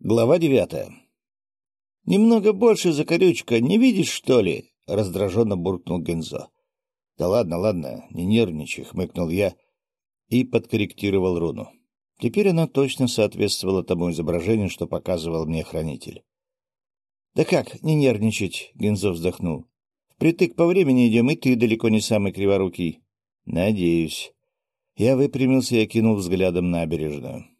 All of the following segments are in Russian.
Глава девятая. «Немного больше закорючка, не видишь, что ли?» — раздраженно буркнул Гензо. «Да ладно, ладно, не нервничай», — хмыкнул я и подкорректировал руну. Теперь она точно соответствовала тому изображению, что показывал мне хранитель. «Да как, не нервничать?» — Гензо вздохнул. «Впритык по времени идем, и ты далеко не самый криворукий». «Надеюсь». Я выпрямился и окинул взглядом набережную.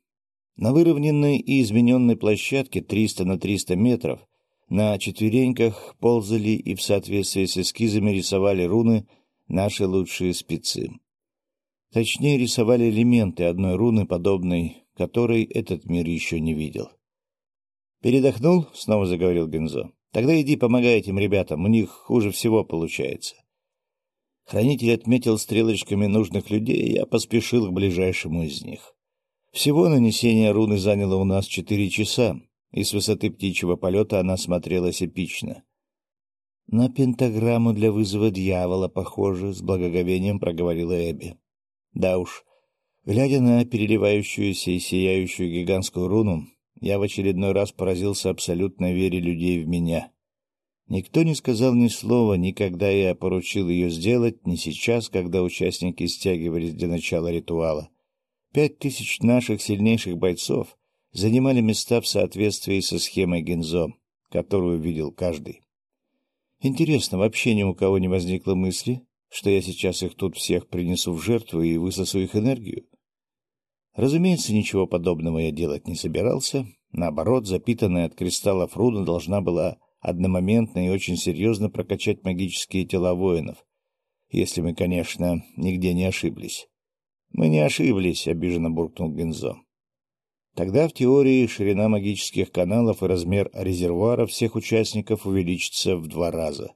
На выровненной и измененной площадке 300 на 300 метров на четвереньках ползали и в соответствии с эскизами рисовали руны наши лучшие спецы. Точнее, рисовали элементы одной руны, подобной которой этот мир еще не видел. «Передохнул?» — снова заговорил Гензо. «Тогда иди помогай этим ребятам, у них хуже всего получается». Хранитель отметил стрелочками нужных людей, и я поспешил к ближайшему из них. Всего нанесение руны заняло у нас четыре часа, и с высоты птичьего полета она смотрелась эпично. — На пентаграмму для вызова дьявола, похоже, — с благоговением проговорила Эбби. Да уж, глядя на переливающуюся и сияющую гигантскую руну, я в очередной раз поразился абсолютной вере людей в меня. Никто не сказал ни слова, ни когда я поручил ее сделать, ни сейчас, когда участники стягивались для начала ритуала. Пять тысяч наших сильнейших бойцов занимали места в соответствии со схемой Гензо, которую видел каждый. Интересно, вообще ни у кого не возникло мысли, что я сейчас их тут всех принесу в жертву и высосу их энергию? Разумеется, ничего подобного я делать не собирался. Наоборот, запитанная от кристаллов руна должна была одномоментно и очень серьезно прокачать магические тела воинов, если мы, конечно, нигде не ошиблись. — Мы не ошиблись, — обиженно буркнул Гензо. Тогда в теории ширина магических каналов и размер резервуара всех участников увеличится в два раза.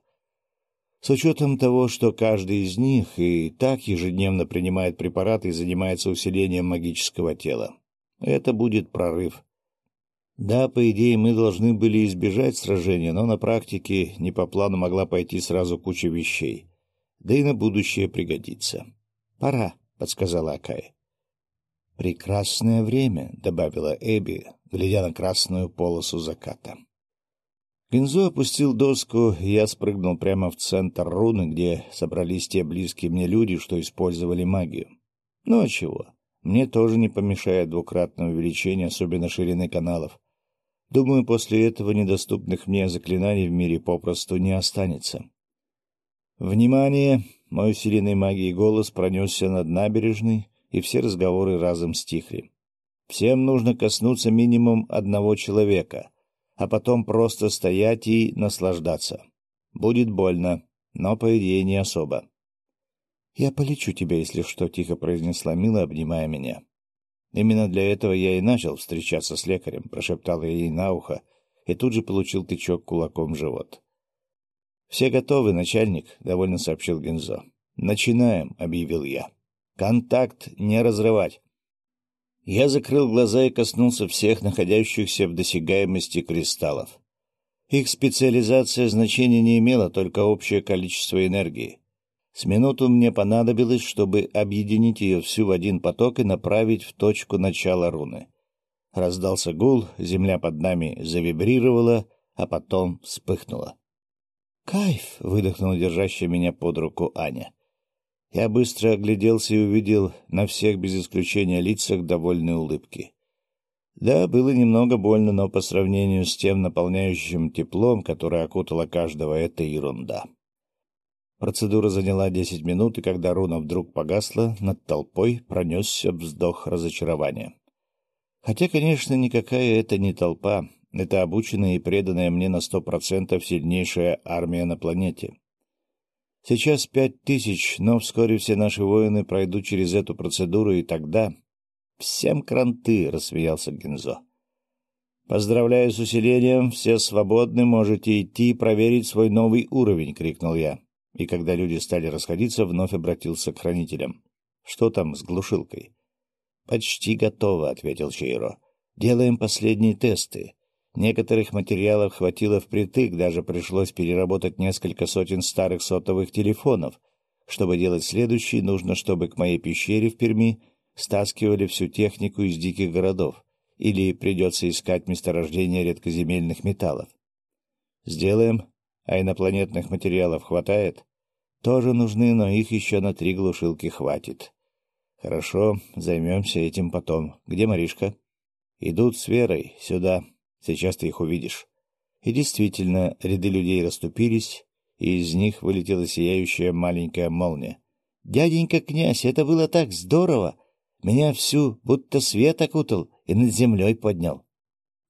С учетом того, что каждый из них и так ежедневно принимает препараты и занимается усилением магического тела. Это будет прорыв. Да, по идее, мы должны были избежать сражения, но на практике не по плану могла пойти сразу куча вещей. Да и на будущее пригодится. Пора подсказала Акай. «Прекрасное время», — добавила Эбби, глядя на красную полосу заката. Гинзо опустил доску, и я спрыгнул прямо в центр руны, где собрались те близкие мне люди, что использовали магию. Ну а чего? Мне тоже не помешает двукратное увеличение, особенно ширины каналов. Думаю, после этого недоступных мне заклинаний в мире попросту не останется. «Внимание!» Мой усиленный магией голос пронесся над набережной, и все разговоры разом стихли. Всем нужно коснуться минимум одного человека, а потом просто стоять и наслаждаться. Будет больно, но, по идее, не особо. — Я полечу тебя, если что, — тихо произнесла Мила, обнимая меня. Именно для этого я и начал встречаться с лекарем, — прошептал я ей на ухо, и тут же получил тычок кулаком в живот. «Все готовы, начальник», — довольно сообщил Гензо. «Начинаем», — объявил я. «Контакт не разрывать». Я закрыл глаза и коснулся всех находящихся в досягаемости кристаллов. Их специализация значения не имела, только общее количество энергии. С минуту мне понадобилось, чтобы объединить ее всю в один поток и направить в точку начала руны. Раздался гул, земля под нами завибрировала, а потом вспыхнула. «Кайф!» — выдохнула держащая меня под руку Аня. Я быстро огляделся и увидел на всех без исключения лицах довольные улыбки. Да, было немного больно, но по сравнению с тем наполняющим теплом, которое окутало каждого, это ерунда. Процедура заняла десять минут, и когда руна вдруг погасла, над толпой пронесся вздох разочарования. Хотя, конечно, никакая это не толпа, это обученная и преданная мне на сто процентов сильнейшая армия на планете. Сейчас пять тысяч, но вскоре все наши воины пройдут через эту процедуру, и тогда... — Всем кранты, — рассмеялся Гензо. — Поздравляю с усилением, все свободны, можете идти и проверить свой новый уровень, — крикнул я. И когда люди стали расходиться, вновь обратился к хранителям. — Что там с глушилкой? — Почти готово, — ответил Чейро. — Делаем последние тесты. Некоторых материалов хватило впритык, даже пришлось переработать несколько сотен старых сотовых телефонов. Чтобы делать следующий, нужно, чтобы к моей пещере в Перми стаскивали всю технику из диких городов или придется искать месторождение редкоземельных металлов. Сделаем. А инопланетных материалов хватает? Тоже нужны, но их еще на три глушилки хватит. Хорошо, займемся этим потом. Где Маришка? Идут с Верой, сюда. Сейчас ты их увидишь. И действительно, ряды людей расступились, и из них вылетела сияющая маленькая молния. «Дяденька князь, это было так здорово! Меня всю будто свет окутал и над землей поднял».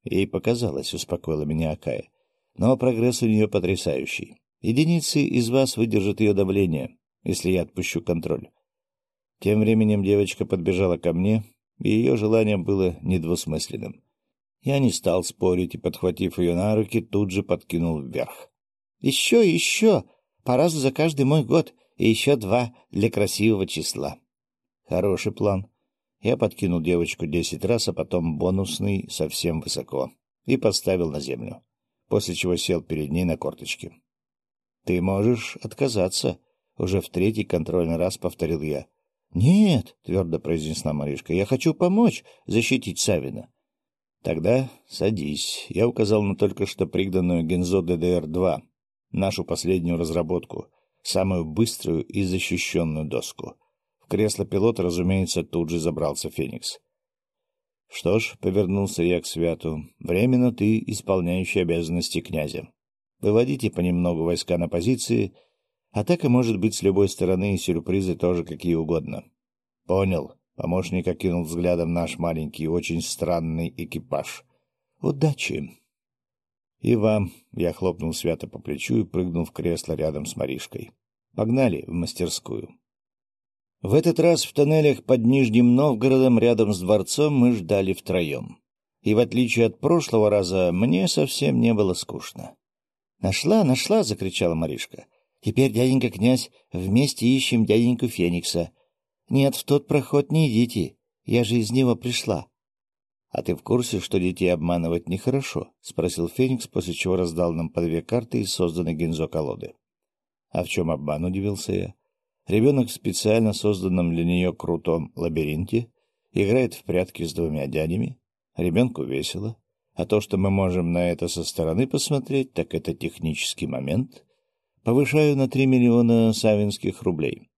Ей показалось, успокоила меня Акая. Но прогресс у нее потрясающий. Единицы из вас выдержат ее давление, если я отпущу контроль. Тем временем девочка подбежала ко мне, и ее желание было недвусмысленным. Я не стал спорить и, подхватив ее на руки, тут же подкинул вверх. — Еще, еще! По разу за каждый мой год, и еще два для красивого числа. Хороший план. Я подкинул девочку десять раз, а потом бонусный совсем высоко, и поставил на землю, после чего сел перед ней на корточки. — Ты можешь отказаться, — уже в третий контрольный раз повторил я. — Нет, — твердо произнесла Маришка, — я хочу помочь защитить Савина. — Тогда садись. Я указал на только что пригнанную Гензо ДДР-2, нашу последнюю разработку, самую быструю и защищенную доску. В кресло пилота, разумеется, тут же забрался Феникс. — Что ж, — повернулся я к Святу, — временно ты исполняющий обязанности князя. Выводите понемногу войска на позиции — Атака может быть с любой стороны, и сюрпризы тоже какие угодно. — Понял. Помощник окинул взглядом наш маленький, очень странный экипаж. — Удачи. — И вам. Я хлопнул Свято по плечу и прыгнул в кресло рядом с Маришкой. Погнали в мастерскую. В этот раз в тоннелях под Нижним Новгородом рядом с дворцом мы ждали втроем. И в отличие от прошлого раза, мне совсем не было скучно. «Нашла, нашла!» — закричала Маришка. Теперь, дяденька князь, вместе ищем дяденьку Феникса. Нет, в тот проход не идите, я же из него пришла. — А ты в курсе, что детей обманывать нехорошо? — спросил Феникс, после чего раздал нам по две карты из созданной гензо колоды. — А в чем обман, — удивился я. Ребенок в специально созданном для нее крутом лабиринте играет в прятки с двумя дядями. Ребенку весело. А то, что мы можем на это со стороны посмотреть, так это технический момент — Повышаю на три миллиона савинских рублей.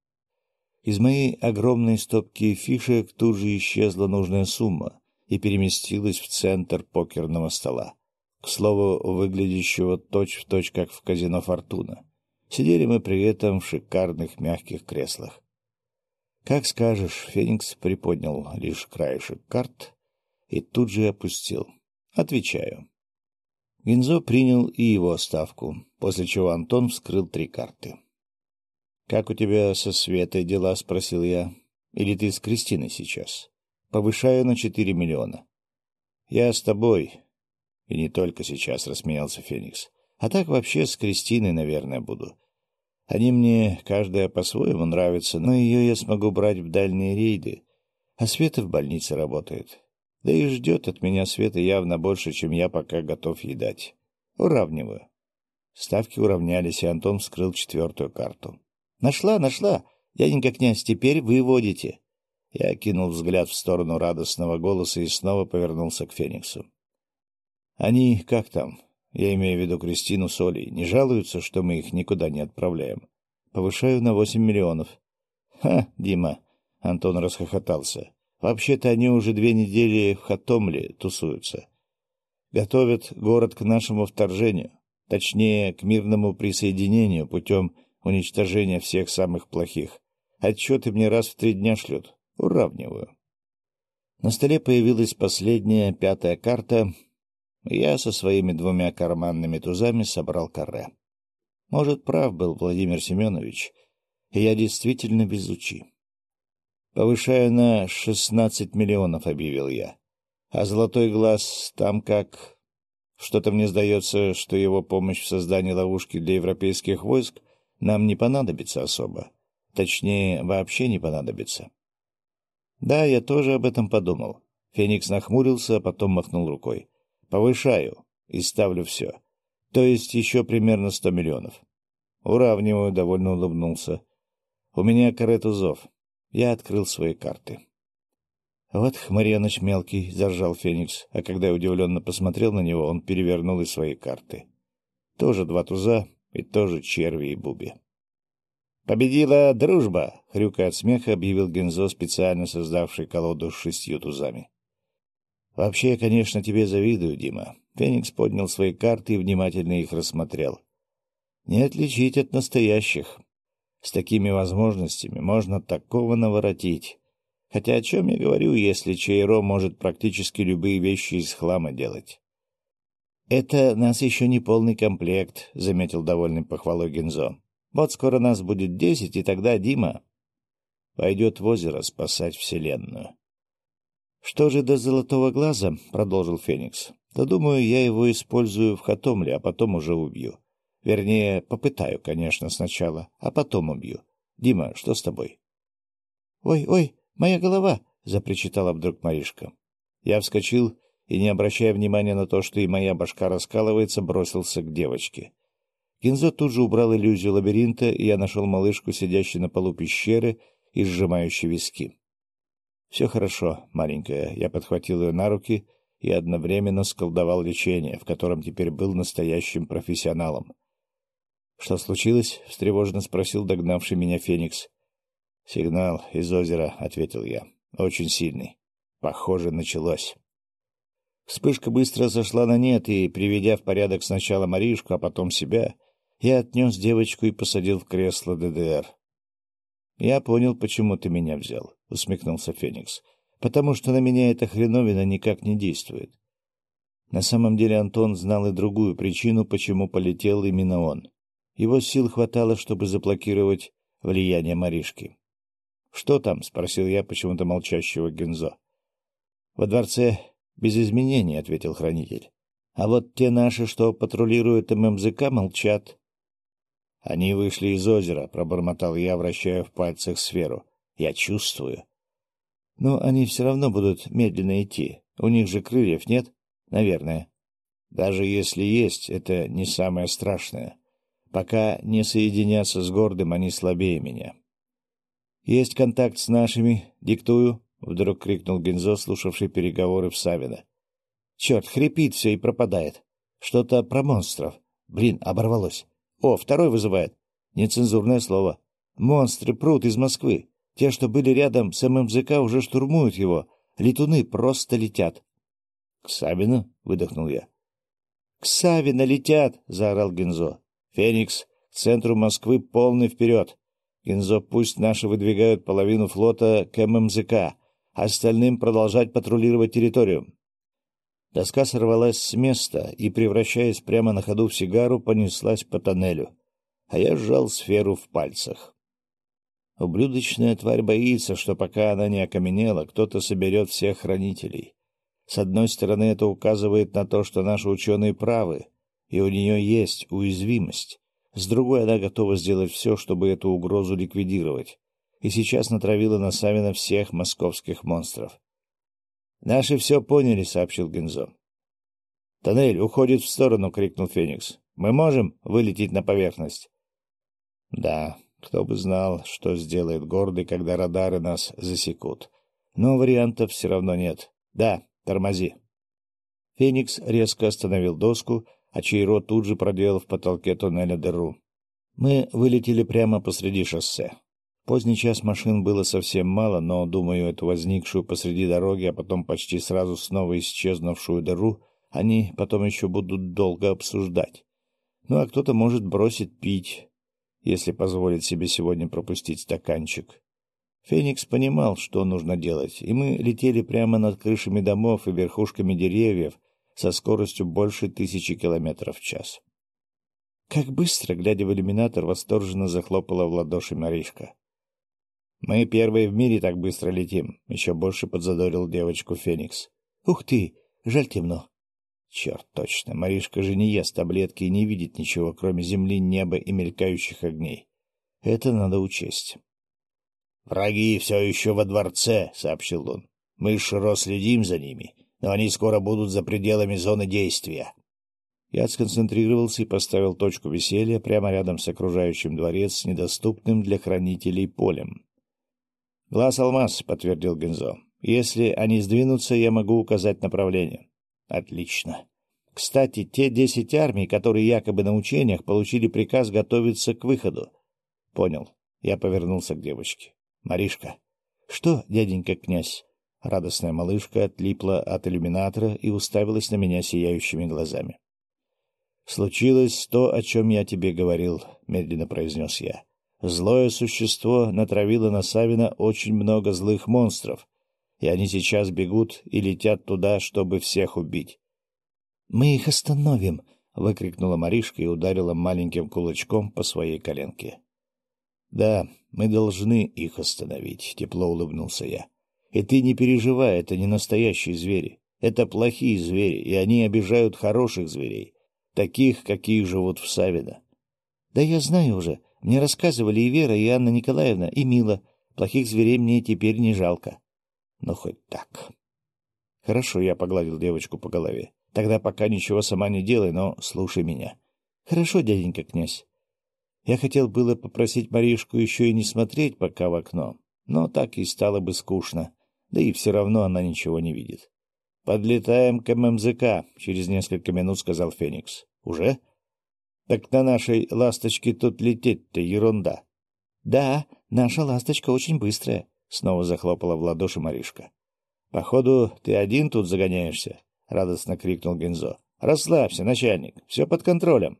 Из моей огромной стопки фишек тут же исчезла нужная сумма и переместилась в центр покерного стола. К слову, выглядящего точь-в-точь, точь, как в казино «Фортуна». Сидели мы при этом в шикарных мягких креслах. «Как скажешь», — Феникс приподнял лишь краешек карт и тут же опустил. «Отвечаю». Гинзо принял и его ставку, после чего Антон вскрыл три карты. — Как у тебя со Светой дела? — спросил я. — Или ты с Кристиной сейчас? Повышаю на четыре миллиона. — Я с тобой. И не только сейчас, — рассмеялся Феникс. — А так вообще с Кристиной, наверное, буду. Они мне, каждая по-своему, нравится, но ее я смогу брать в дальние рейды, а Света в больнице работает. Да и ждет от меня Света явно больше, чем я пока готов ей дать. Уравниваю. Ставки уравнялись, и Антон вскрыл четвертую карту. — Нашла, нашла! Дяденька князь, теперь вы водите. Я кинул взгляд в сторону радостного голоса и снова повернулся к Фениксу. — Они как там? Я имею в виду Кристину с Олей. Не жалуются, что мы их никуда не отправляем? Повышаю на восемь миллионов. — Ха, Дима! — Антон расхохотался. Вообще-то они уже две недели в Хатомле тусуются. Готовят город к нашему вторжению, точнее, к мирному присоединению путем уничтожения всех самых плохих. Отчеты мне раз в три дня шлют. Уравниваю. На столе появилась последняя, пятая карта. Я со своими двумя карманными тузами собрал каре. Может, прав был Владимир Семенович, я действительно везучий. Повышаю на шестнадцать миллионов, — объявил я. А золотой глаз там как... Что-то мне сдается, что его помощь в создании ловушки для европейских войск нам не понадобится особо. Точнее, вообще не понадобится. Да, я тоже об этом подумал. Феникс нахмурился, а потом махнул рукой. Повышаю и ставлю все. То есть еще примерно сто миллионов. Уравниваю, довольно улыбнулся. У меня карету зов. Я открыл свои карты. «Вот хмареныч мелкий», — заржал Феникс, а когда я удивленно посмотрел на него, он перевернул и свои карты. Тоже два туза и тоже черви и буби. «Победила дружба!» — хрюкая от смеха объявил Гензо, специально создавший колоду с шестью тузами. «Вообще, я, конечно, тебе завидую, Дима». Феникс поднял свои карты и внимательно их рассмотрел. «Не отличить от настоящих. С такими возможностями можно такого наворотить. Хотя о чем я говорю, если Чейро может практически любые вещи из хлама делать?» «Это нас еще не полный комплект», — заметил довольный похвалой Гензо. «Вот скоро нас будет десять, и тогда Дима пойдет в озеро спасать Вселенную». «Что же до золотого глаза?» — продолжил Феникс. «Да думаю, я его использую в Хатомле, а потом уже убью. Вернее, попытаю, конечно, сначала, а потом убью. Дима, что с тобой?» «Ой, ой, моя голова!» — запричитала вдруг Маришка. Я вскочил и, не обращая внимания на то, что и моя башка раскалывается, бросился к девочке. Гинзо тут же убрал иллюзию лабиринта, и я нашел малышку, сидящую на полу пещеры и сжимающую виски. Все хорошо, маленькая. Я подхватил ее на руки и одновременно сколдовал лечение, в котором теперь был настоящим профессионалом. — Что случилось? — встревоженно спросил догнавший меня Феникс. — Сигнал из озера, — ответил я. — Очень сильный. Похоже, началось. Вспышка быстро сошла на нет, и, приведя в порядок сначала Маришку, а потом себя, я отнес девочку и посадил в кресло ДДР. — Я понял, почему ты меня взял, — усмехнулся Феникс. — Потому что на меня эта хреновина никак не действует. На самом деле Антон знал и другую причину, почему полетел именно он. Его сил хватало, чтобы заблокировать влияние Маришки. — Что там? — спросил я почему-то молчащего Гензо. — Во дворце без изменений, — ответил хранитель. — А вот те наши, что патрулируют ММЗК, молчат. Они вышли из озера, — пробормотал я, вращая в пальцах сферу. Я чувствую. Но они все равно будут медленно идти. У них же крыльев нет? Наверное. Даже если есть, это не самое страшное. Пока не соединятся с гордым, они слабее меня. Есть контакт с нашими. Диктую. Вдруг крикнул Гензо, слушавший переговоры в Савино. Черт, хрипит все и пропадает. Что-то про монстров. Блин, оборвалось. О, второй вызывает. Нецензурное слово. Монстры прут из Москвы. Те, что были рядом с ММЗК, уже штурмуют его. Летуны просто летят. — К Савину? — выдохнул я. — К Савино летят! — заорал Гензо. — Феникс, к центру Москвы полный вперед. Гензо, пусть наши выдвигают половину флота к ММЗК, остальным продолжать патрулировать территорию. Доска сорвалась с места и, превращаясь прямо на ходу в сигару, понеслась по тоннелю, а я сжал сферу в пальцах. Ублюдочная тварь боится, что пока она не окаменела, кто-то соберет всех хранителей. С одной стороны, это указывает на то, что наши ученые правы, и у нее есть уязвимость. С другой, она готова сделать все, чтобы эту угрозу ликвидировать. И сейчас натравила на Савина всех московских монстров. «Наши все поняли», — сообщил Гензо. «Тоннель уходит в сторону», — крикнул Феникс. «Мы можем вылететь на поверхность?» «Да, кто бы знал, что сделает гордый, когда радары нас засекут. Но вариантов все равно нет. Да, тормози». Феникс резко остановил доску, а Чейро тут же проделал в потолке туннеля дыру. Мы вылетели прямо посреди шоссе. Поздний час машин было совсем мало, но, думаю, эту возникшую посреди дороги, а потом почти сразу снова исчезнувшую дыру они потом еще будут долго обсуждать. Ну, а кто-то может бросить пить, если позволит себе сегодня пропустить стаканчик. Феникс понимал, что нужно делать, и мы летели прямо над крышами домов и верхушками деревьев со скоростью больше тысячи километров в час. Как быстро, глядя в иллюминатор, восторженно захлопала в ладоши Маришка. «Мы первые в мире так быстро летим», — еще больше подзадорил девочку Феникс. «Ух ты! Жаль темно». «Черт, точно, Маришка же не ест таблетки и не видит ничего, кроме земли, неба и мелькающих огней. Это надо учесть». «Враги все еще во дворце», — сообщил он. «Мы широ следим за ними, но они скоро будут за пределами зоны действия». Я сконцентрировался и поставил точку веселья прямо рядом с окружающим дворец недоступным для хранителей полем. «Глаз алмаз», — подтвердил Гензо. Если они сдвинутся, я могу указать направление. Отлично. Кстати, те десять армий, которые якобы на учениях, получили приказ готовиться к выходу. Понял. Я повернулся к девочке. Маришка. Что, дяденька князь? Радостная малышка отлипла от иллюминатора и уставилась на меня сияющими глазами. «Случилось то, о чем я тебе говорил», — медленно произнес я. «Злое существо натравило на Савина очень много злых монстров, и они сейчас бегут и летят туда, чтобы всех убить. «Мы их остановим!» — выкрикнула Маришка и ударила маленьким кулачком по своей коленке. «Да, мы должны их остановить», — тепло улыбнулся я. «И ты не переживай, это не настоящие звери. Это плохие звери, и они обижают хороших зверей, таких, какие живут в Савино». «Да я знаю уже. Мне рассказывали и Вера, и Анна Николаевна, и Мила. Плохих зверей мне теперь не жалко». «Ну, хоть так». «Хорошо», — я погладил девочку по голове. Тогда пока ничего сама не делай, но слушай меня. — Хорошо, дяденька князь. Я хотел было попросить Маришку еще и не смотреть пока в окно, но так и стало бы скучно, да и все равно она ничего не видит. — Подлетаем к ММЗК, — через несколько минут сказал Феникс. — Уже? — Так на нашей ласточке тут лететь-то ерунда. — Да, наша ласточка очень быстрая, — снова захлопала в ладоши Маришка. — Походу, ты один тут загоняешься. — радостно крикнул Гензо. «Расслабься, начальник, все под контролем».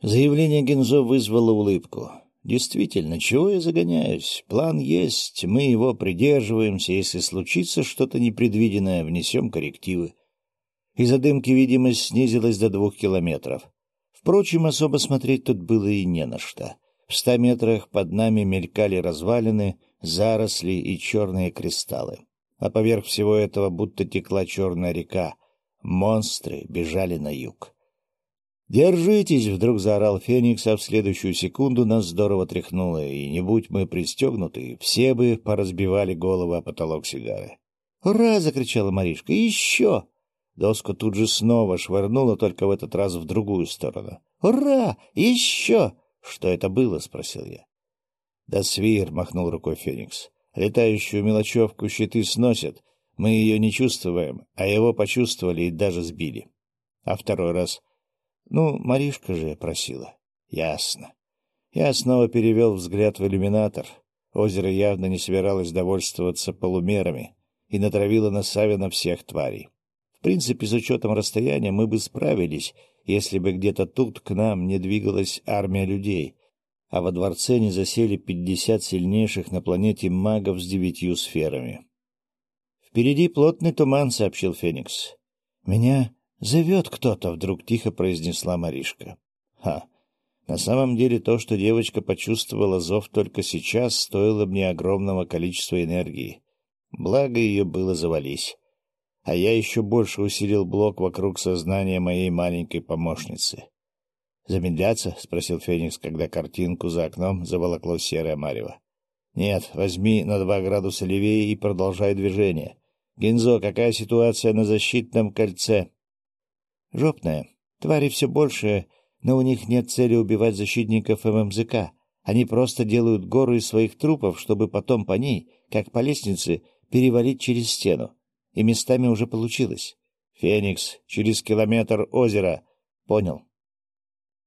Заявление Гензо вызвало улыбку. «Действительно, чего я загоняюсь? План есть, мы его придерживаемся. Если случится что-то непредвиденное, внесем коррективы». Из-за дымки видимость снизилась до двух километров. Впрочем, особо смотреть тут было и не на что. В ста метрах под нами мелькали развалины, заросли и черные кристаллы а поверх всего этого будто текла черная река. Монстры бежали на юг. «Держитесь!» — вдруг заорал Феникс, а в следующую секунду нас здорово тряхнуло, и не будь мы пристегнуты, все бы поразбивали голову о потолок сигары. «Ура!» — закричала Маришка. «Еще!» Доску тут же снова швырнула, только в этот раз в другую сторону. «Ура! Еще!» «Что это было?» — спросил я. «Да свир!» — махнул рукой Феникс. Летающую мелочевку щиты сносят, мы ее не чувствуем, а его почувствовали и даже сбили. А второй раз... Ну, Маришка же просила. Ясно. Я снова перевел взгляд в иллюминатор. Озеро явно не собиралось довольствоваться полумерами и натравило на Савина всех тварей. В принципе, с учетом расстояния мы бы справились, если бы где-то тут к нам не двигалась армия людей, а во дворце не засели пятьдесят сильнейших на планете магов с девятью сферами. «Впереди плотный туман», — сообщил Феникс. «Меня зовет кто-то», — вдруг тихо произнесла Маришка. «Ха! На самом деле то, что девочка почувствовала зов только сейчас, стоило мне огромного количества энергии. Благо ее было завались. А я еще больше усилил блок вокруг сознания моей маленькой помощницы. «Замедляться?» — спросил Феникс, когда картинку за окном заволокло серое марево. «Нет, возьми на два градуса левее и продолжай движение. Гензо, какая ситуация на защитном кольце?» «Жопная. Твари все больше, но у них нет цели убивать защитников ММЗК. Они просто делают гору из своих трупов, чтобы потом по ней, как по лестнице, перевалить через стену. И местами уже получилось. «Феникс, через километр озера». «Понял».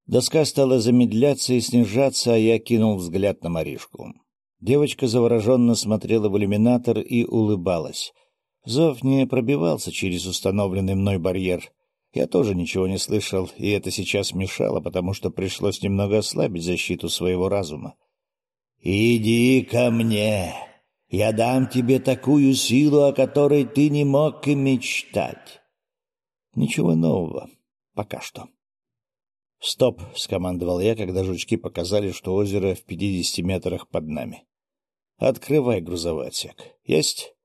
Доска стала замедляться и снижаться, а я кинул взгляд на Маришку. Девочка завороженно смотрела в иллюминатор и улыбалась. Зов не пробивался через установленный мной барьер. Я тоже ничего не слышал, и это сейчас мешало, потому что пришлось немного ослабить защиту своего разума. «Иди ко мне! Я дам тебе такую силу, о которой ты не мог и мечтать!» Ничего нового. Пока что. «Стоп!» — скомандовал я, когда жучки показали, что озеро в пятидесяти метрах под нами. «Открывай грузовой отсек. Есть?»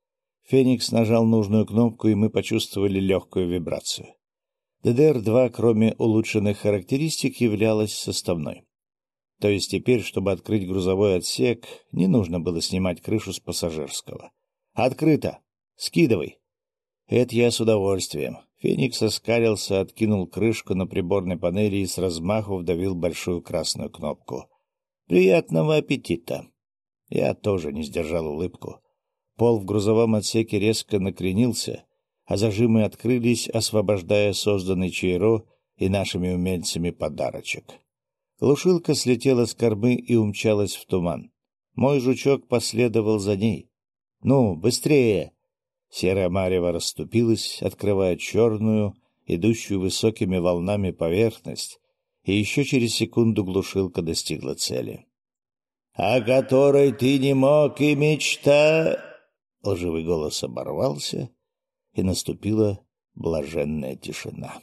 Феникс нажал нужную кнопку, и мы почувствовали легкую вибрацию. ДДР-2, кроме улучшенных характеристик, являлась составной. То есть теперь, чтобы открыть грузовой отсек, не нужно было снимать крышу с пассажирского. «Открыто! Скидывай!» «Это я с удовольствием. Феникс оскалился, откинул крышку на приборной панели и с размаху вдавил большую красную кнопку. «Приятного аппетита!» Я тоже не сдержал улыбку. Пол в грузовом отсеке резко накренился, а зажимы открылись, освобождая созданный Чейро и нашими умельцами подарочек. Глушилка слетела с кормы и умчалась в туман. Мой жучок последовал за ней. «Ну, быстрее!» Серая марево расступилась, открывая черную, идущую высокими волнами поверхность, и еще через секунду глушилка достигла цели. — О которой ты не мог и мечта... Лживый голос оборвался, и наступила блаженная тишина.